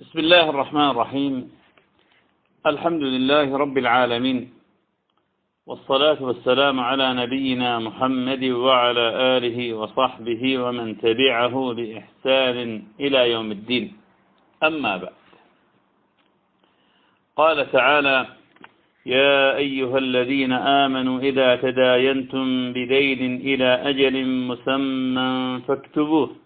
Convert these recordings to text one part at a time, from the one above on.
بسم الله الرحمن الرحيم. الحمد لله رب العالمين. والصلاة والسلام على نبينا محمد وعلى آله وصحبه ومن تبعه بإحسان إلى يوم الدين. أما بعد. قال تعالى يا أيها الذين آمنوا إذا تداينتم بدين إلى أجل مسمى فاكتبوه.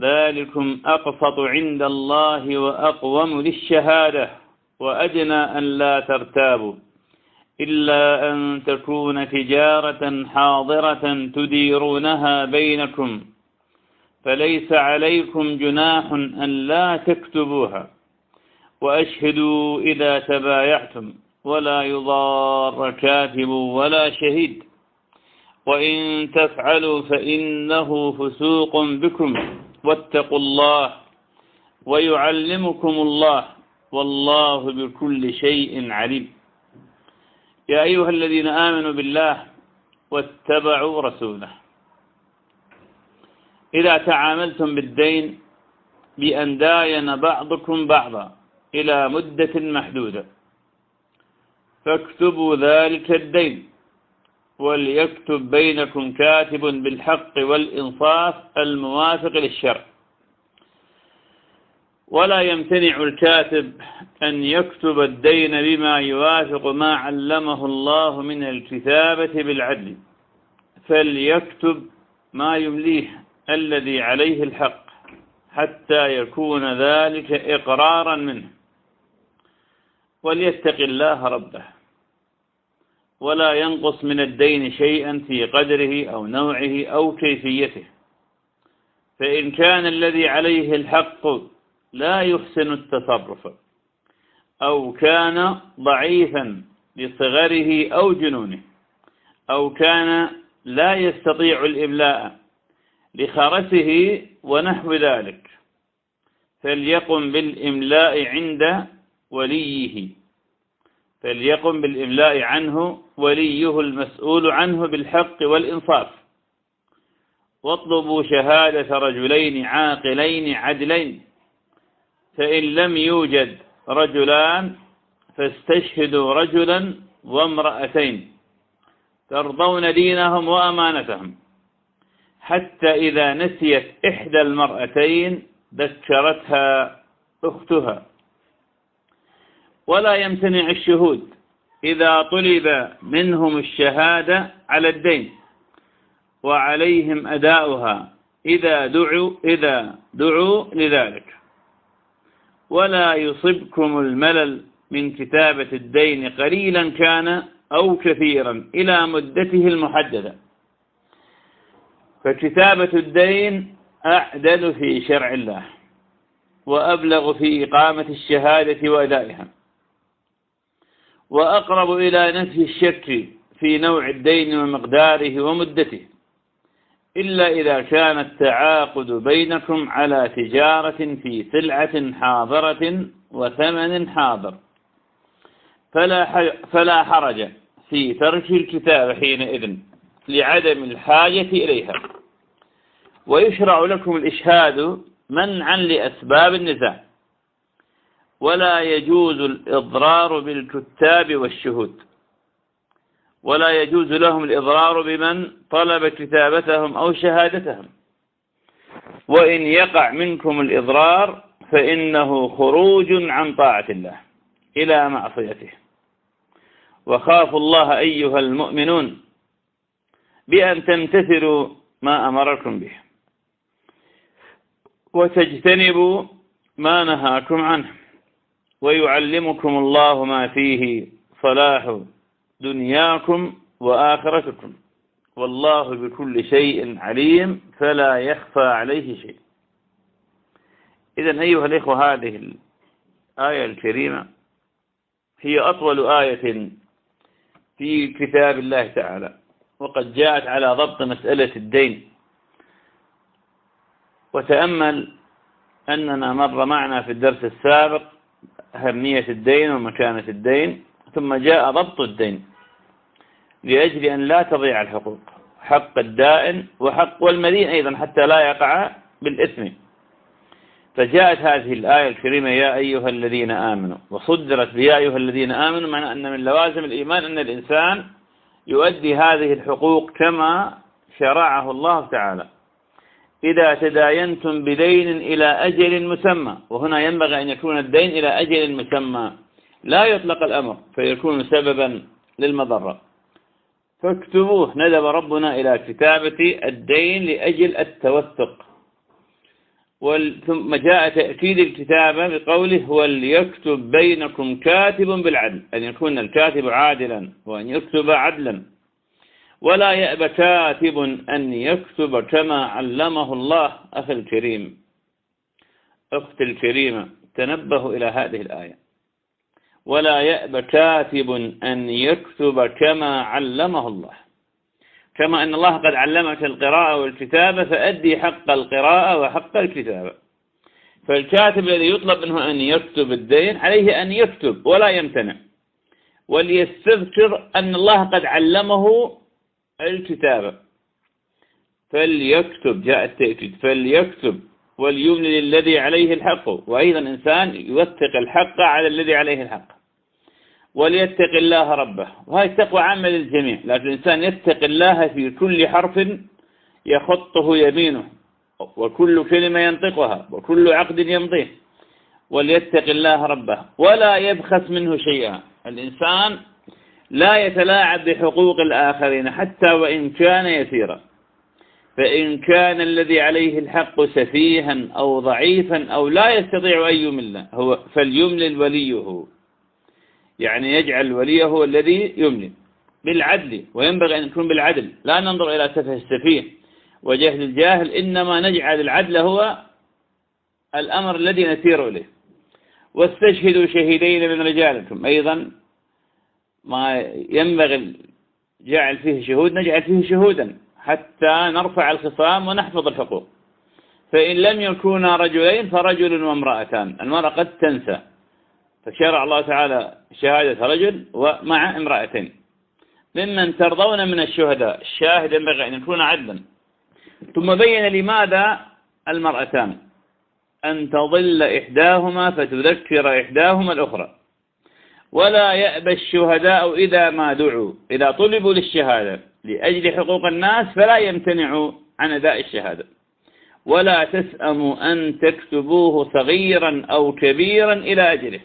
ذلكم أقسط عند الله وأقوم للشهادة وأدنى أن لا ترتابوا إلا أن تكون تجارة حاضرة تديرونها بينكم فليس عليكم جناح أن لا تكتبوها وأشهدوا إذا تبايعتم ولا يضار كاتب ولا شهيد وإن تفعلوا فإنه فسوق بكم واتقوا الله ويعلمكم الله والله بكل شيء عليم. يا أيها الذين آمنوا بالله واتبعوا رسوله. إذا تعاملتم بالدين بأن داين بعضكم بعضا إلى مدة محدودة فاكتبوا ذلك الدين. وليكتب بينكم كاتب بالحق والإنصاف الموافق للشرع ولا يمتنع الكاتب أن يكتب الدين بما يوافق ما علمه الله من الكتابة بالعدل فليكتب ما يمليه الذي عليه الحق حتى يكون ذلك إقرارا منه وليتق الله ربه. ولا ينقص من الدين شيئا في قدره أو نوعه أو كيفيته. فإن كان الذي عليه الحق لا يحسن التصرف أو كان ضعيفا لصغره أو جنونه أو كان لا يستطيع الإملاء لخرسه ونحو ذلك فليقم بالإملاء عند وليه. فليقم بالإملاء عنه وليه المسؤول عنه بالحق والإنصاف. واطلبوا شهادة رجلين عاقلين عدلين. فإن لم يوجد رجلان فاستشهدوا رجلا وامرأتين. ترضون دينهم وأمانتهم. حتى إذا نسيت إحدى المرأتين ذكرتها أختها. ولا يمتنع الشهود إذا طلب منهم الشهادة على الدين وعليهم أداؤها إذا دعوا إذا دعوا لذلك. ولا يصبكم الملل من كتابة الدين قليلا كان أو كثيرا إلى مدته المحددة. فكتابة الدين أعدل في شرع الله وأبلغ في إقامة الشهادة وأدائها. وأقرب إلى نفي الشك في نوع الدين ومقداره ومدته إلا إذا كان التعاقد بينكم على تجارة في سلعة حاضرة وثمن حاضر. فلا فلا حرج في ترك الكتاب حينئذ لعدم الحاجة إليها. ويشرع لكم الإشهاد منعا لأسباب النزاع. ولا يجوز الإضرار بالكتاب والشهود. ولا يجوز لهم الإضرار بمن طلب كتابتهم أو شهادتهم. وإن يقع منكم الإضرار فإنه خروج عن طاعة الله إلى معصيته. وخافوا الله أيها المؤمنون بأن تمتثلوا ما أمركم به. وتجتنبوا ما نهاكم عنه. ويعلمكم الله ما فيه صلاح دنياكم وآخرتكم. والله بكل شيء عليم فلا يخفى عليه شيء. إذا أيها الإخوة هذه الآية الكريمة هي أطول آية في كتاب الله تعالى وقد جاءت على ضبط مسألة الدين. وتأمل أننا مر معنا في الدرس السابق أهمية الدين ومكانة الدين ثم جاء ضبط الدين لأجل أن لا تضيع الحقوق حق الدائن وحق والمدين أيضا حتى لا يقع بالإثم. فجاءت هذه الآية الكريمة يا أيها الذين آمنوا وصدرت بيا أيها الذين آمنوا معنى أن من لوازم الإيمان أن الإنسان يؤدي هذه الحقوق كما شرعه الله تعالى. إذا تداينتم بدين إلى أجل مسمى وهنا ينبغي أن يكون الدين إلى أجل مسمى. لا يطلق الأمر فيكون سببا للمضرة. فاكتبوه ندب ربنا إلى كتابة الدين لأجل التوثق. ثم جاء تأكيد الكتابة بقوله وليكتب بينكم كاتب بالعدل. أن يكون الكاتب عادلا وأن يكتب عدلا. ولا يأب كاتب أن يكتب كما علمه الله. أخي الكريم أخت الكريمة تنبه إلى هذه الآية. ولا يأب كاتب أن يكتب كما علمه الله. كما أن الله قد علمك القراءة والكتابة فأدي حق القراءة وحق الكتابة. فالكاتب الذي يطلب منه أن يكتب الدين عليه أن يكتب ولا يمتنع. وليستذكر أن الله قد علمه الكتابة. فليكتب جاء التأكيد فليكتب وليمن للذي عليه الحق. وأيضا إنسان يوثق الحق على الذي عليه الحق. وليتق الله ربه. وهي التقوى عامة للجميع. لكن الإنسان يتق الله في كل حرف يخطه يمينه. وكل كلمة ينطقها. وكل عقد يمضيه. وليتق الله ربه. ولا يبخس منه شيئا. الإنسان لا يتلاعب بحقوق الآخرين حتى وإن كان يسيرا. فإن كان الذي عليه الحق سفيها أو ضعيفا أو لا يستطيع أن يمل هو فليملل وليه. يعني يجعل وليه هو الذي يملي بالعدل وينبغي أن يكون بالعدل. لا ننظر إلى سفه السفيه وجهل الجاهل إنما نجعل العدل هو الأمر الذي نسير إليه. واستشهدوا شهيدين من رجالكم أيضا. ما ينبغي جعل فيه شهود نجعل فيه شهودا حتى نرفع الخصام ونحفظ الحقوق. فإن لم يكونا رجلين فرجل وامرأتان. المرأة قد تنسى. فشرع الله تعالى شهادة رجل ومع امرأتين. ممن ترضون من الشهداء. الشاهد ينبغي أن يكون عدلا. ثم بين لماذا المرأتان؟ أن تضل إحداهما فتذكر إحداهما الأخرى. ولا يأبى الشهداء إذا ما دعوا إذا طلبوا للشهادة لأجل حقوق الناس فلا يمتنعوا عن أداء الشهادة. ولا تسأموا أن تكتبوه صغيرا أو كبيرا إلى أجله.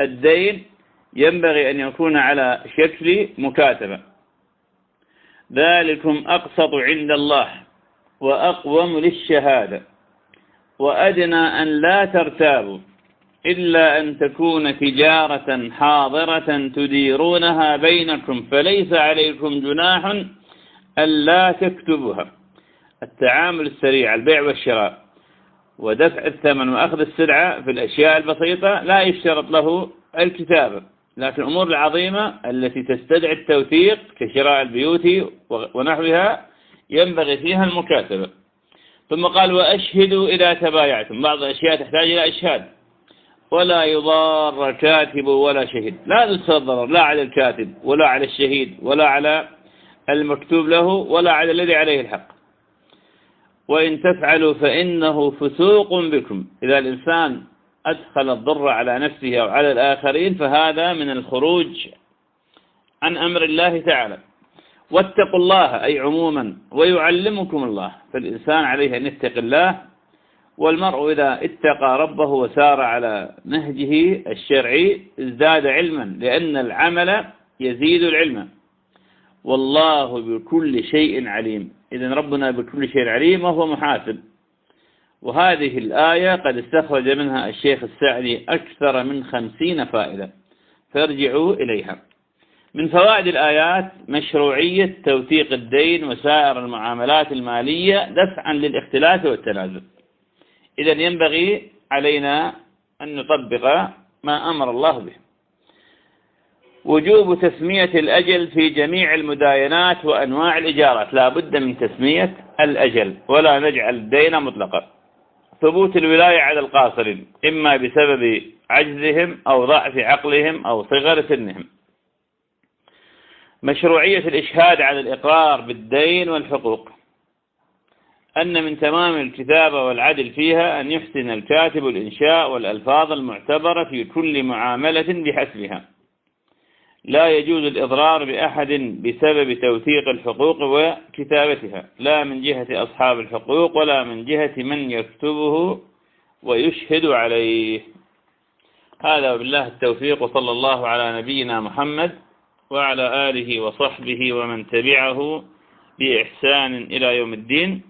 الدين ينبغي أن يكون على شكل مكاتبة. ذلكم أقسط عند الله وأقوم للشهادة. وأدنى أن لا ترتابوا. إلا أن تكون تجارة حاضرة تديرونها بينكم فليس عليكم جناح ألا تكتبها التعامل السريع البيع والشراء ودفع الثمن وأخذ السلعة في الأشياء البسيطة لا يشترط له الكتابة. لكن الأمور العظيمة التي تستدعي التوثيق كشراء البيوت ونحوها ينبغي فيها المكاتبة. ثم قال وأشهدوا إذا تبايعتم. بعض الأشياء تحتاج إلى إشهاد. ولا يضار كاتب ولا شهيد. لا نستضرر لا على الكاتب ولا على الشهيد ولا على المكتوب له ولا على الذي عليه الحق. وإن تفعلوا فإنه فسوق بكم. إذا الإنسان أدخل الضر على نفسه أو على الآخرين فهذا من الخروج عن أمر الله تعالى. واتقوا الله أي عموما ويعلمكم الله. فالإنسان عليه أن يتق الله والمرء إذا اتقى ربه وسار على نهجه الشرعي ازداد علما لأن العمل يزيد العلم. والله بكل شيء عليم. إذا ربنا بكل شيء عليم وهو محاسب. وهذه الآية قد استخرج منها الشيخ السعدي أكثر من خمسين فائدة. فارجعوا إليها. من فوائد الآيات مشروعية توثيق الدين وسائر المعاملات المالية دفعا للاختلاف والتنازل. إذا ينبغي علينا أن نطبق ما أمر الله به. وجوب تسمية الأجل في جميع المداينات وأنواع الإجارات لا بد من تسمية الأجل ولا نجعل الدين مطلقا. ثبوت الولاية على القاصرين إما بسبب عجزهم أو ضعف عقلهم أو صغر سنهم. مشروعية الإشهاد على الإقرار بالدين والحقوق. أن من تمام الكتابة والعدل فيها أن يحسن الكاتب الإنشاء والألفاظ المعتبرة في كل معاملة بحسبها. لا يجوز الإضرار بأحد بسبب توثيق الحقوق وكتابتها لا من جهة أصحاب الحقوق ولا من جهة من يكتبه ويشهد عليه. هذا بالله التوفيق وصلى الله على نبينا محمد وعلى آله وصحبه ومن تبعه بإحسان إلى يوم الدين.